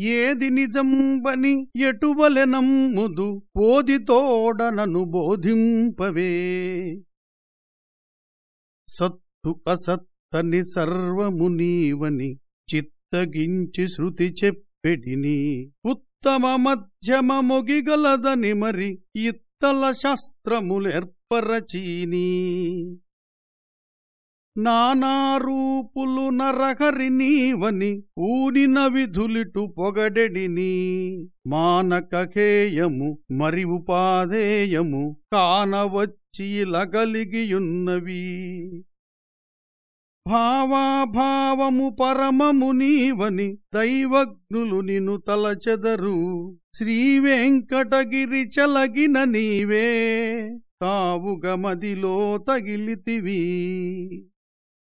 ఏది నిజంబని ఎటువలెనమ్ముదు బోధితోడనను బోధింపవే. సత్తు అసత్తని సర్వము నీవని చిత్తగించి శృతి చెప్పెడిని. ఉత్తమ మధ్యమ మొగిగలదని మరి ఇత్తల శాస్త్రములెర్పరచీని. నానారూపులు నరహరి నీవని ఊడిన విధులిటు పొగడెడిని మానకఖేయము మరి ఉపాధేయము కానవచ్చిలగలిగియున్నవి భావాభావము పరమము నీవని దైవజ్ఞులు నిను తలచెదరు. శ్రీవెంకటగిరి చలగిన నీవే. తావుగమదిలో తగిలితివి.